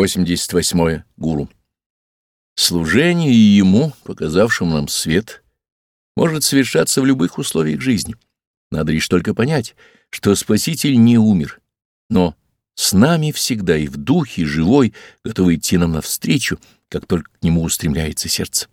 88. Гуру. Служение Ему, показавшему нам свет, может совершаться в любых условиях жизни. Надо лишь только понять, что Спаситель не умер, но с нами всегда и в духе живой, готовый идти нам навстречу, как только к Нему устремляется сердце.